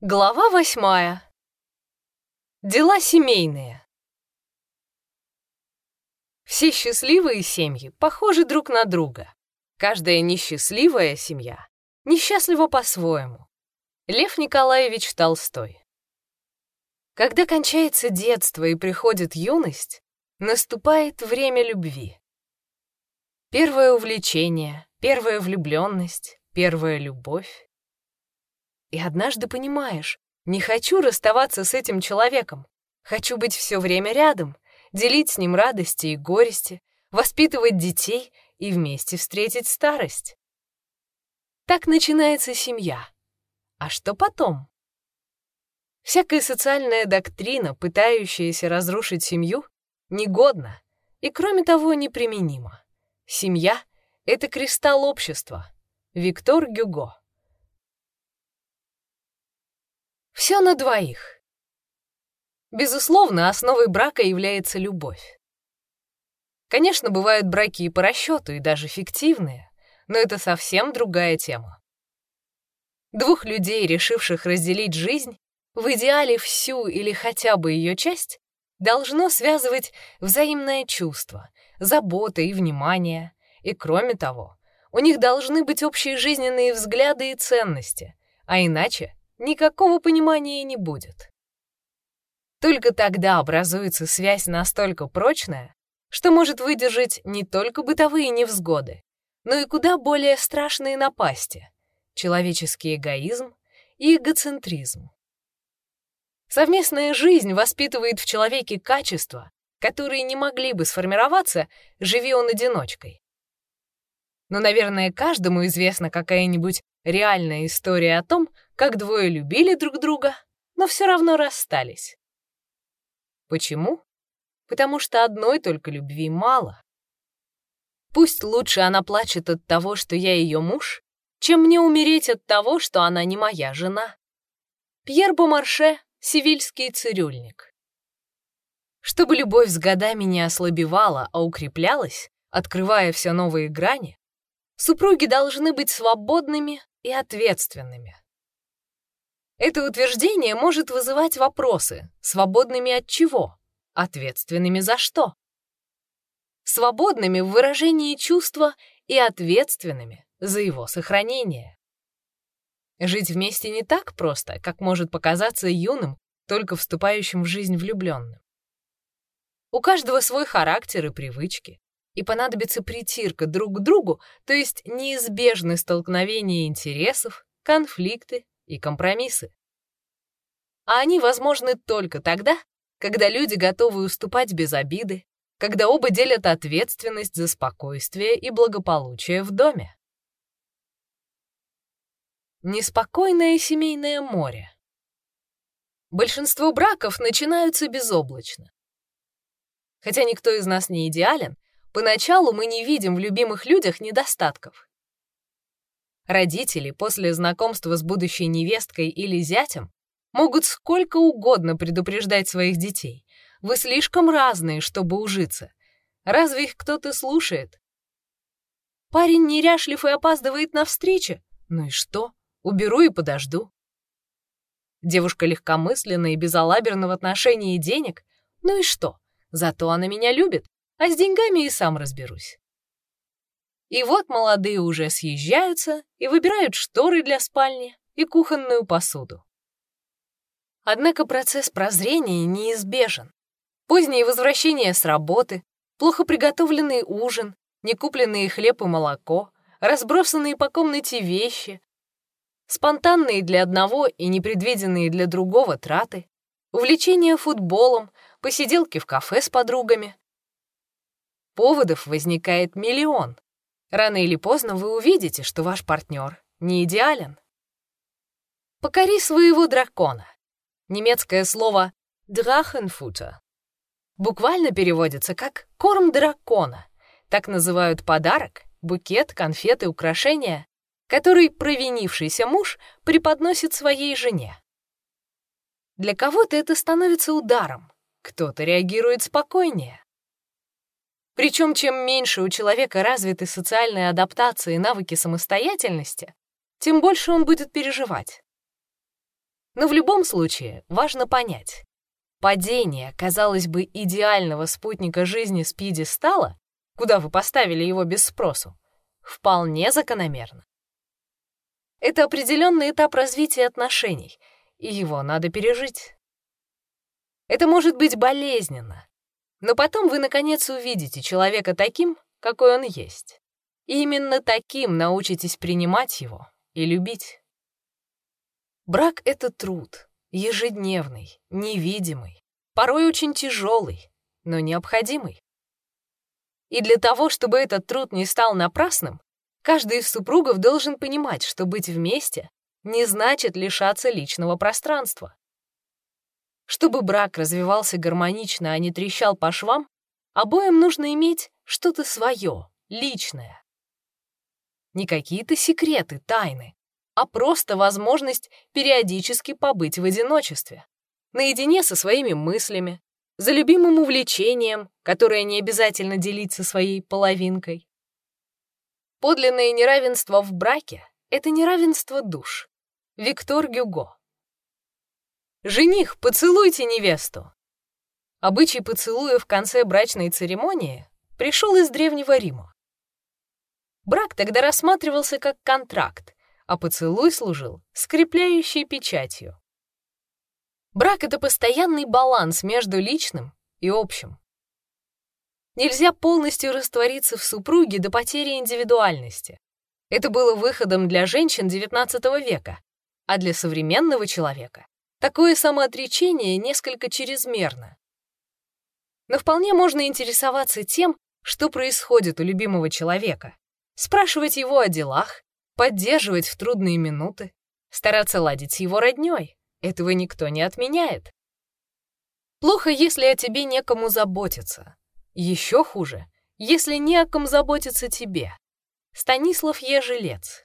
Глава восьмая. Дела семейные. Все счастливые семьи похожи друг на друга. Каждая несчастливая семья несчастлива по-своему. Лев Николаевич Толстой. Когда кончается детство и приходит юность, наступает время любви. Первое увлечение, первая влюбленность, первая любовь. И однажды понимаешь, не хочу расставаться с этим человеком. Хочу быть все время рядом, делить с ним радости и горести, воспитывать детей и вместе встретить старость. Так начинается семья. А что потом? Всякая социальная доктрина, пытающаяся разрушить семью, негодна и, кроме того, неприменима. Семья — это кристалл общества. Виктор Гюго Все на двоих. Безусловно, основой брака является любовь. Конечно, бывают браки и по расчету, и даже фиктивные, но это совсем другая тема. Двух людей, решивших разделить жизнь, в идеале всю или хотя бы ее часть, должно связывать взаимное чувство, забота и внимание, и кроме того, у них должны быть общие жизненные взгляды и ценности, а иначе никакого понимания не будет. Только тогда образуется связь настолько прочная, что может выдержать не только бытовые невзгоды, но и куда более страшные напасти — человеческий эгоизм и эгоцентризм. Совместная жизнь воспитывает в человеке качества, которые не могли бы сформироваться, живи он одиночкой. Но, наверное, каждому известна какая-нибудь реальная история о том, как двое любили друг друга, но все равно расстались. Почему? Потому что одной только любви мало. Пусть лучше она плачет от того, что я ее муж, чем мне умереть от того, что она не моя жена. Пьер Бомарше — сивильский цирюльник. Чтобы любовь с годами не ослабевала, а укреплялась, открывая все новые грани, супруги должны быть свободными и ответственными. Это утверждение может вызывать вопросы, свободными от чего, ответственными за что. Свободными в выражении чувства и ответственными за его сохранение. Жить вместе не так просто, как может показаться юным, только вступающим в жизнь влюбленным. У каждого свой характер и привычки, и понадобится притирка друг к другу, то есть неизбежны столкновения интересов, конфликты и компромиссы. А они возможны только тогда, когда люди готовы уступать без обиды, когда оба делят ответственность за спокойствие и благополучие в доме. Неспокойное семейное море. Большинство браков начинаются безоблачно. Хотя никто из нас не идеален, поначалу мы не видим в любимых людях недостатков. Родители после знакомства с будущей невесткой или зятем могут сколько угодно предупреждать своих детей. Вы слишком разные, чтобы ужиться. Разве их кто-то слушает? Парень неряшлив и опаздывает на встрече. Ну и что? Уберу и подожду. Девушка легкомысленная и безалаберна в отношении денег. Ну и что? Зато она меня любит, а с деньгами и сам разберусь. И вот молодые уже съезжаются и выбирают шторы для спальни и кухонную посуду. Однако процесс прозрения неизбежен. Позднее возвращение с работы, плохо приготовленный ужин, некупленные хлеб и молоко, разбросанные по комнате вещи, спонтанные для одного и непредвиденные для другого траты, увлечение футболом, посиделки в кафе с подругами. Поводов возникает миллион. Рано или поздно вы увидите, что ваш партнер не идеален. Покори своего дракона. Немецкое слово «Drachenfutter» буквально переводится как «корм дракона». Так называют подарок, букет, конфеты, украшения, который провинившийся муж преподносит своей жене. Для кого-то это становится ударом, кто-то реагирует спокойнее. Причем чем меньше у человека развиты социальные адаптации и навыки самостоятельности, тем больше он будет переживать. Но в любом случае важно понять, падение, казалось бы, идеального спутника жизни с пьедестала, куда вы поставили его без спросу, вполне закономерно. Это определенный этап развития отношений, и его надо пережить. Это может быть болезненно, но потом вы, наконец, увидите человека таким, какой он есть. И именно таким научитесь принимать его и любить. Брак — это труд, ежедневный, невидимый, порой очень тяжелый, но необходимый. И для того, чтобы этот труд не стал напрасным, каждый из супругов должен понимать, что быть вместе не значит лишаться личного пространства. Чтобы брак развивался гармонично, а не трещал по швам, обоим нужно иметь что-то свое, личное. Не какие-то секреты, тайны, а просто возможность периодически побыть в одиночестве, наедине со своими мыслями, за любимым увлечением, которое не обязательно делиться своей половинкой. Подлинное неравенство в браке — это неравенство душ. Виктор Гюго «Жених, поцелуйте невесту!» Обычай поцелуя в конце брачной церемонии пришел из Древнего Рима. Брак тогда рассматривался как контракт, а поцелуй служил скрепляющей печатью. Брак — это постоянный баланс между личным и общим. Нельзя полностью раствориться в супруге до потери индивидуальности. Это было выходом для женщин XIX века, а для современного человека Такое самоотречение несколько чрезмерно. Но вполне можно интересоваться тем, что происходит у любимого человека, спрашивать его о делах, поддерживать в трудные минуты, стараться ладить с его роднёй. Этого никто не отменяет. Плохо, если о тебе некому заботиться. Еще хуже, если не о ком заботиться тебе. Станислав Ежелец.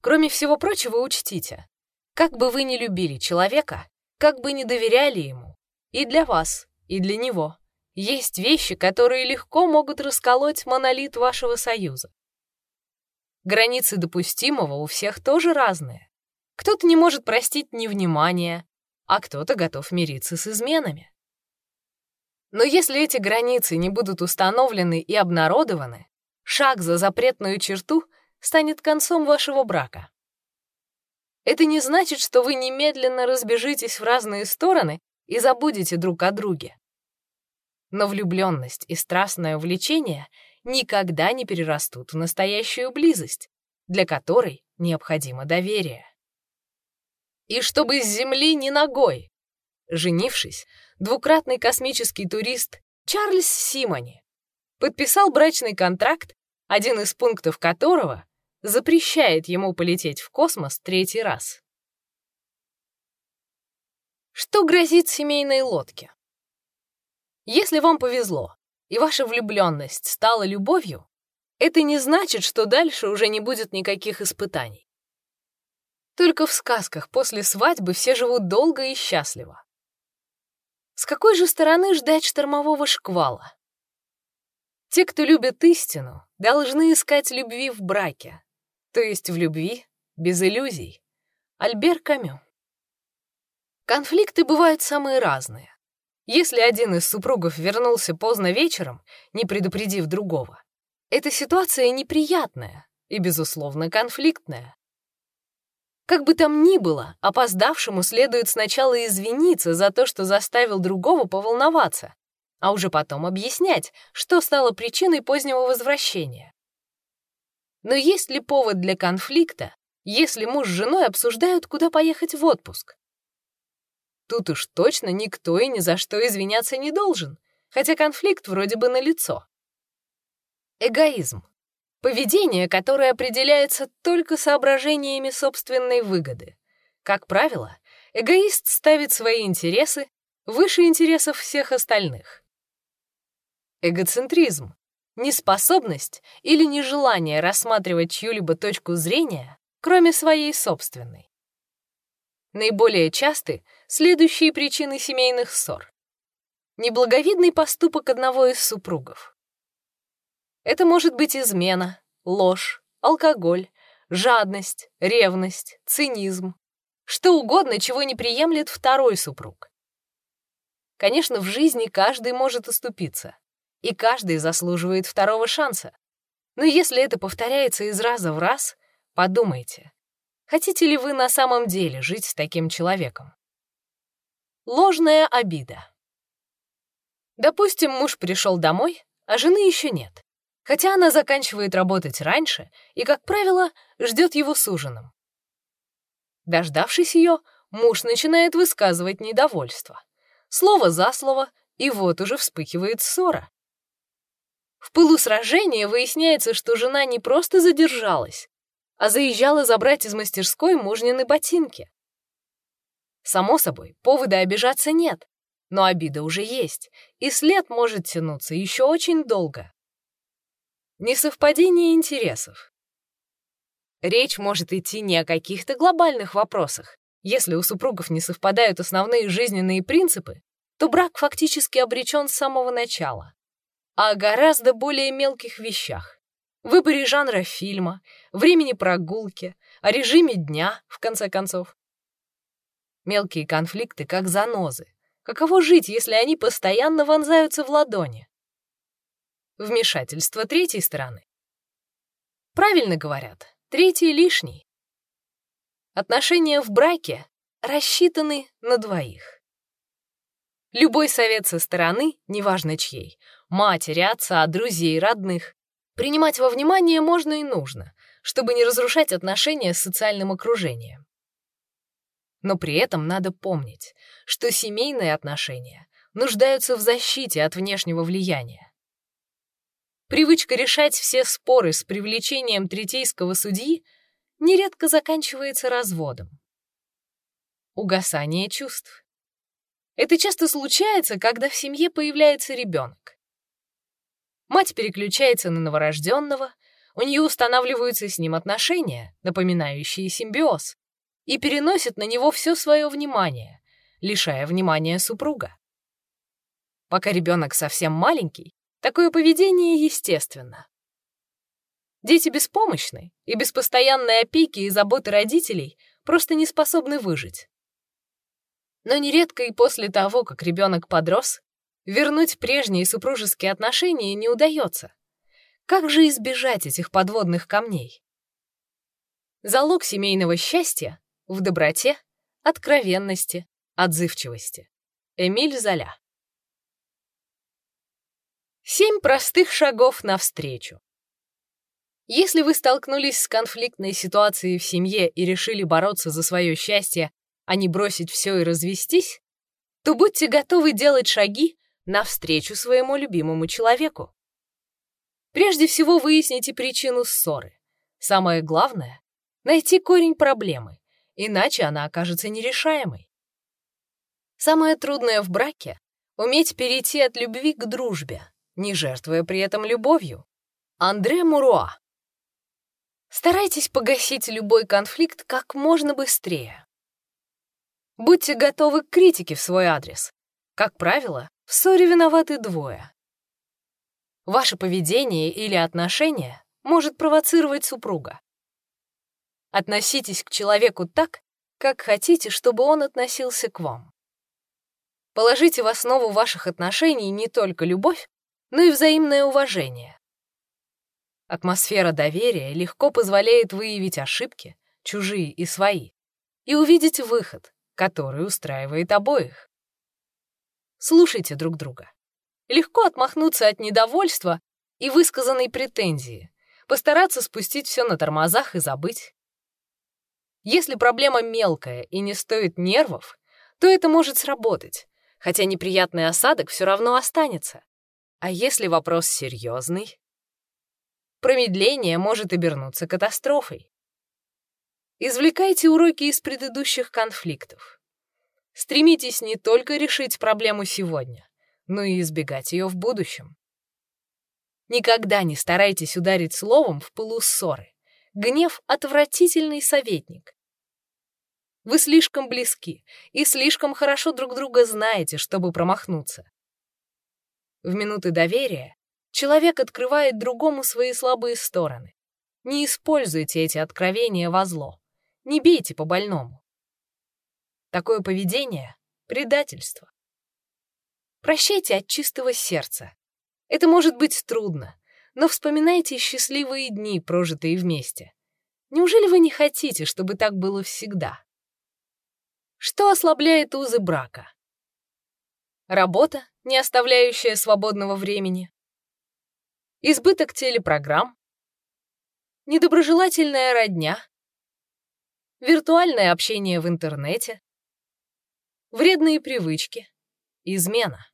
Кроме всего прочего, учтите, как бы вы ни любили человека, как бы ни доверяли ему, и для вас, и для него, есть вещи, которые легко могут расколоть монолит вашего союза. Границы допустимого у всех тоже разные. Кто-то не может простить невнимание, а кто-то готов мириться с изменами. Но если эти границы не будут установлены и обнародованы, шаг за запретную черту станет концом вашего брака. Это не значит, что вы немедленно разбежитесь в разные стороны и забудете друг о друге. Но влюбленность и страстное увлечение никогда не перерастут в настоящую близость, для которой необходимо доверие. И чтобы с Земли ни ногой. Женившись, двукратный космический турист Чарльз Симони подписал брачный контракт, один из пунктов которого запрещает ему полететь в космос третий раз. Что грозит семейной лодке? Если вам повезло, и ваша влюбленность стала любовью, это не значит, что дальше уже не будет никаких испытаний. Только в сказках после свадьбы все живут долго и счастливо. С какой же стороны ждать штормового шквала? Те, кто любит истину, должны искать любви в браке, то есть в любви, без иллюзий. Альбер Камю. Конфликты бывают самые разные. Если один из супругов вернулся поздно вечером, не предупредив другого, эта ситуация неприятная и, безусловно, конфликтная. Как бы там ни было, опоздавшему следует сначала извиниться за то, что заставил другого поволноваться, а уже потом объяснять, что стало причиной позднего возвращения. Но есть ли повод для конфликта, если муж с женой обсуждают, куда поехать в отпуск? Тут уж точно никто и ни за что извиняться не должен, хотя конфликт вроде бы налицо. Эгоизм. Поведение, которое определяется только соображениями собственной выгоды. Как правило, эгоист ставит свои интересы выше интересов всех остальных. Эгоцентризм неспособность или нежелание рассматривать чью-либо точку зрения, кроме своей собственной. Наиболее часты следующие причины семейных ссор. Неблаговидный поступок одного из супругов. Это может быть измена, ложь, алкоголь, жадность, ревность, цинизм, что угодно, чего не приемлет второй супруг. Конечно, в жизни каждый может уступиться, и каждый заслуживает второго шанса. Но если это повторяется из раза в раз, подумайте, хотите ли вы на самом деле жить с таким человеком? Ложная обида. Допустим, муж пришел домой, а жены еще нет, хотя она заканчивает работать раньше и, как правило, ждет его с ужином. Дождавшись ее, муж начинает высказывать недовольство. Слово за слово, и вот уже вспыхивает ссора. В пылу сражения выясняется, что жена не просто задержалась, а заезжала забрать из мастерской мужнины ботинки. Само собой, повода обижаться нет, но обида уже есть, и след может тянуться еще очень долго. Несовпадение интересов. Речь может идти не о каких-то глобальных вопросах. Если у супругов не совпадают основные жизненные принципы, то брак фактически обречен с самого начала. О гораздо более мелких вещах. Выборе жанра фильма, времени прогулки, о режиме дня, в конце концов. Мелкие конфликты как занозы. Каково жить, если они постоянно вонзаются в ладони? Вмешательство третьей стороны. Правильно говорят, Третий лишний. Отношения в браке рассчитаны на двоих. Любой совет со стороны, неважно чьей, матери, отца, друзей, родных, принимать во внимание можно и нужно, чтобы не разрушать отношения с социальным окружением. Но при этом надо помнить, что семейные отношения нуждаются в защите от внешнего влияния. Привычка решать все споры с привлечением третейского судьи нередко заканчивается разводом. Угасание чувств. Это часто случается, когда в семье появляется ребенок. Мать переключается на новорожденного, у нее устанавливаются с ним отношения, напоминающие симбиоз, и переносит на него все свое внимание, лишая внимания супруга. Пока ребенок совсем маленький, Такое поведение естественно. Дети беспомощны и без постоянной опеки и заботы родителей просто не способны выжить. Но нередко и после того, как ребенок подрос, вернуть прежние супружеские отношения не удается. Как же избежать этих подводных камней? Залог семейного счастья в доброте, откровенности, отзывчивости. Эмиль Золя Семь простых шагов навстречу. Если вы столкнулись с конфликтной ситуацией в семье и решили бороться за свое счастье, а не бросить все и развестись, то будьте готовы делать шаги навстречу своему любимому человеку. Прежде всего выясните причину ссоры. Самое главное — найти корень проблемы, иначе она окажется нерешаемой. Самое трудное в браке — уметь перейти от любви к дружбе, не жертвуя при этом любовью. Андре Муруа. Старайтесь погасить любой конфликт как можно быстрее. Будьте готовы к критике в свой адрес. Как правило, в ссоре виноваты двое. Ваше поведение или отношение может провоцировать супруга. Относитесь к человеку так, как хотите, чтобы он относился к вам. Положите в основу ваших отношений не только любовь, но и взаимное уважение. Атмосфера доверия легко позволяет выявить ошибки, чужие и свои, и увидеть выход, который устраивает обоих. Слушайте друг друга. Легко отмахнуться от недовольства и высказанной претензии, постараться спустить все на тормозах и забыть. Если проблема мелкая и не стоит нервов, то это может сработать, хотя неприятный осадок все равно останется. А если вопрос серьезный? Промедление может обернуться катастрофой. Извлекайте уроки из предыдущих конфликтов. Стремитесь не только решить проблему сегодня, но и избегать ее в будущем. Никогда не старайтесь ударить словом в пылу ссоры. Гнев — отвратительный советник. Вы слишком близки и слишком хорошо друг друга знаете, чтобы промахнуться. В минуты доверия человек открывает другому свои слабые стороны. Не используйте эти откровения во зло. Не бейте по больному. Такое поведение — предательство. Прощайте от чистого сердца. Это может быть трудно, но вспоминайте счастливые дни, прожитые вместе. Неужели вы не хотите, чтобы так было всегда? Что ослабляет узы брака? Работа, не оставляющая свободного времени. Избыток телепрограмм. Недоброжелательная родня. Виртуальное общение в интернете. Вредные привычки. Измена.